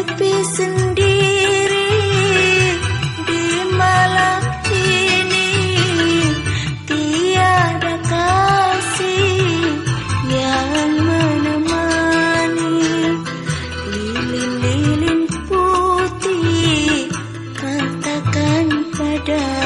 sepi sendiri di malam ini tiada kasih yang menemani lilin-lilin putih katakan pada